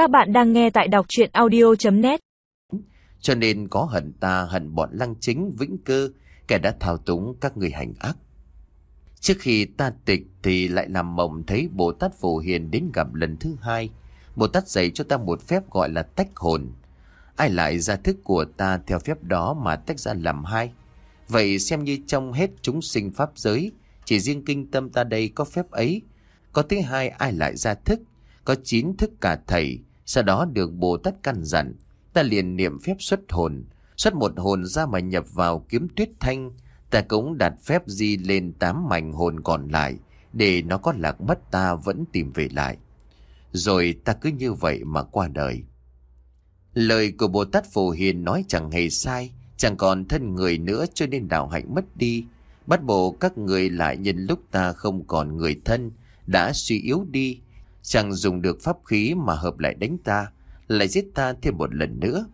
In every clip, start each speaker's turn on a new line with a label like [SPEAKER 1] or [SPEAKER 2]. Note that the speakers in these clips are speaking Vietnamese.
[SPEAKER 1] Các bạn đang nghe tại đọc chuyện audio.net
[SPEAKER 2] Cho nên có hận ta, hận bọn lăng chính, vĩnh cơ Kẻ đã thao túng các người hành ác. Trước khi ta tịch thì lại làm mộng thấy Bồ Tát Phổ Hiền đến gặp lần thứ hai. Bồ Tát dạy cho ta một phép gọi là tách hồn. Ai lại ra thức của ta theo phép đó mà tách ra làm hai? Vậy xem như trong hết chúng sinh pháp giới, Chỉ riêng kinh tâm ta đây có phép ấy. Có thứ hai ai lại ra thức? Có chín thức cả thầy. Sau đó được Bồ Tát căn dặn, Ta liền niệm phép xuất hồn. Xuất một hồn ra mà nhập vào kiếm tuyết thanh, Ta cũng đặt phép di lên tám mảnh hồn còn lại, Để nó có lạc mất ta vẫn tìm về lại. Rồi ta cứ như vậy mà qua đời. Lời của Bồ Tát Phổ Hiền nói chẳng hề sai, Chẳng còn thân người nữa cho nên đạo hạnh mất đi. Bắt bộ các người lại nhân lúc ta không còn người thân, Đã suy yếu đi Chẳng dùng được pháp khí mà hợp lại đánh ta, Lại giết ta thêm một lần nữa.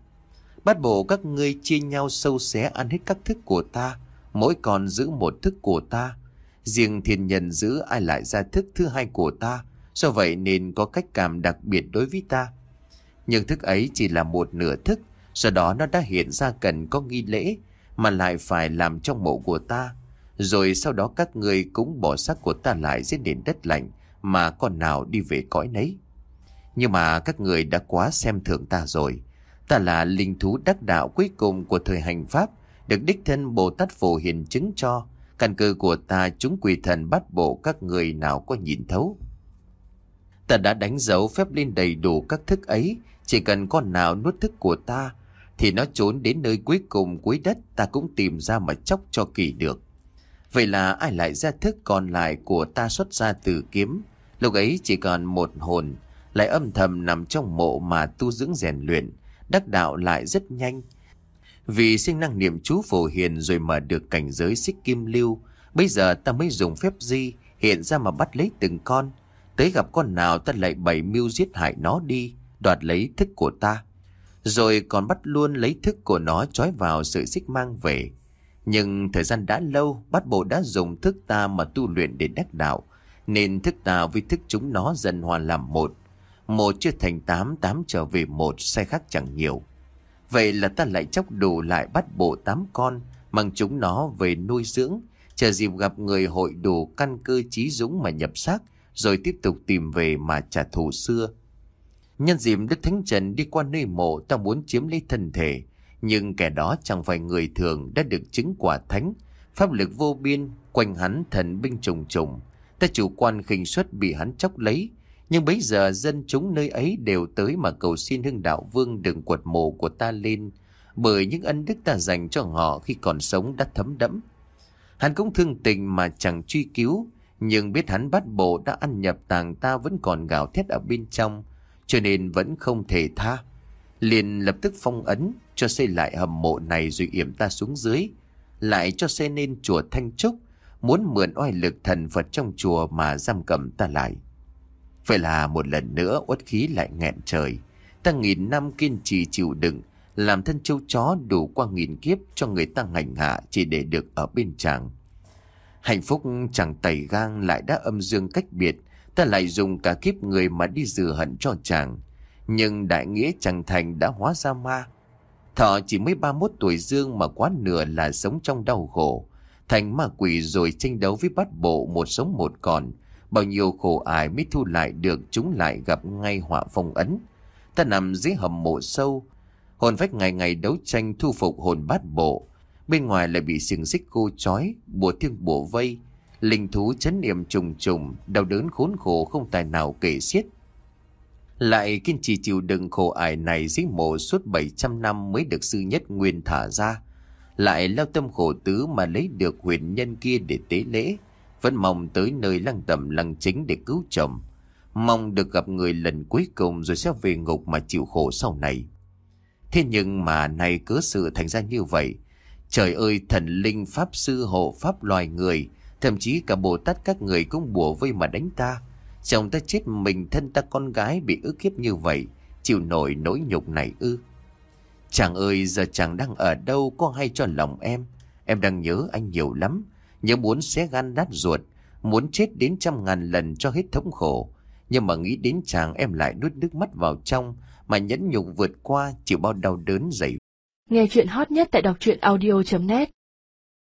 [SPEAKER 2] Bắt bộ các ngươi chia nhau sâu xé ăn hết các thức của ta, Mỗi con giữ một thức của ta. Riêng thiên nhân giữ ai lại ra thức thứ hai của ta, Do vậy nên có cách cảm đặc biệt đối với ta. Nhưng thức ấy chỉ là một nửa thức, Do đó nó đã hiện ra cần có nghi lễ, Mà lại phải làm trong mộ của ta. Rồi sau đó các người cũng bỏ xác của ta lại dưới nền đất lạnh mà con nào đi về cõi nấy. Nhưng mà các người đã quá xem thường ta rồi. Ta là linh thú đắc đạo cuối cùng của thời hành pháp, Được đích thân Bồ Tát Phổ hiền chứng cho. Căn cơ của ta chúng quỷ thần bắt bộ các người nào có nhìn thấu. Ta đã đánh dấu phép lên đầy đủ các thức ấy. Chỉ cần con nào nuốt thức của ta, Thì nó trốn đến nơi cuối cùng cuối đất Ta cũng tìm ra mà chóc cho kỳ được. Vậy là ai lại ra thức còn lại của ta xuất ra từ kiếm? Lúc ấy chỉ còn một hồn, Lại âm thầm nằm trong mộ mà tu dưỡng rèn luyện, Đắc đạo lại rất nhanh. Vì sinh năng niệm chú phổ hiền Rồi mà được cảnh giới xích kim lưu, Bây giờ ta mới dùng phép di Hiện ra mà bắt lấy từng con. Tới gặp con nào ta lại bày mưu giết hại nó đi, Đoạt lấy thức của ta. Rồi còn bắt luôn lấy thức của nó Trói vào sợi xích mang về. Nhưng thời gian đã lâu Bắt bộ đã dùng thức ta mà tu luyện để đắc đạo nên thức ta với thức chúng nó dần hòa làm một. Một chưa thành tám Tám trở về một Sai khác chẳng nhiều. Vậy là ta lại chóc đủ lại bắt bộ tám con Mang chúng nó về nuôi dưỡng. Chờ dịp gặp người hội đủ căn cơ trí dũng mà nhập xác rồi tiếp tục tìm về mà trả thù xưa. Nhân dịp Đức Thánh Trần đi qua nơi mộ ta muốn chiếm lấy thân thể, nhưng kẻ đó chẳng phải người thường đã được chứng quả thánh, pháp lực vô biên, quanh hắn thần binh trùng trùng. Ta chủ quan khinh suất bị hắn chóc lấy, nhưng bấy giờ dân chúng nơi ấy đều tới mà cầu xin hưng đạo vương đừng quật mộ của ta lên, bởi những ân đức ta dành cho họ khi còn sống đã thấm đẫm. Hắn cũng thương tình mà chẳng truy cứu, nhưng biết hắn bắt bộ đã ăn nhập tàng ta vẫn còn gào thét ở bên trong Cho nên vẫn không thể tha liền lập tức phong ấn Cho xây lại hầm mộ này rồi yểm ta xuống dưới Lại cho xây nên chùa Thanh Trúc Muốn mượn oai lực thần Phật trong chùa mà giam cầm ta lại. Vậy là một lần nữa uất khí lại nghẹn trời. Ta nghìn năm kiên trì chịu đựng, Làm thân châu chó đủ qua nghìn kiếp cho người ta ngành hạ Chỉ để được ở bên chàng. Hạnh phúc chẳng tẩy gang lại đã âm dương cách biệt, Ta lại dùng cả kiếp người mà đi dừa hận cho chàng. Nhưng đại nghĩa chẳng thành đã hóa ra ma. Thọ chỉ mới 31 tuổi dương mà quá nửa là sống trong đau khổ. Thành ma quỷ rồi tranh đấu với bắt bộ một sống một còn. Bao nhiêu khổ ải mới thu lại được chúng lại gặp ngay họa phong ấn. Ta nằm dưới hầm mộ sâu. Hồn phách ngày ngày đấu tranh thu phục hồn bát bộ. Bên ngoài lại bị xiềng xích cô chói Bùa thiêng bùa vây. Linh thú chấn niệm trùng trùng, Đau đớn khốn khổ không tài nào kể xiết. Lại kiên trì chịu đựng khổ ải này Dưới mộ suốt 700 năm Mới được sư nhất nguyên thả ra. Lại lao tâm khổ tứ Mà lấy được huyền nhân kia để tế lễ. Vẫn mong tới nơi lăng tầm lăng chính để cứu chồng. Mong được gặp người lần cuối cùng Rồi sẽ về ngục mà chịu khổ sau này. Thế nhưng mà này cớ sự thành ra như vậy. Trời ơi, thần linh, pháp sư, hộ pháp loài người, Thậm chí cả Bồ Tát các người cũng bùa vây mà đánh ta. Chồng ta chết mình, thân ta con gái bị ức hiếp như vậy, Chịu nổi nỗi nhục này ư? Chàng ơi, giờ chàng đang ở đâu? Có hay cho lòng em? Em đang nhớ anh nhiều lắm. Nhớ muốn xé gan nát ruột, Muốn chết đến trăm ngàn lần cho hết thống khổ. Nhưng mà nghĩ đến chàng, em lại nuốt nước mắt vào trong, Mà nhẫn nhục vượt qua, chịu bao đau đớn dày
[SPEAKER 3] Nghe chuyện hot nhất tại đọc truyện audio.net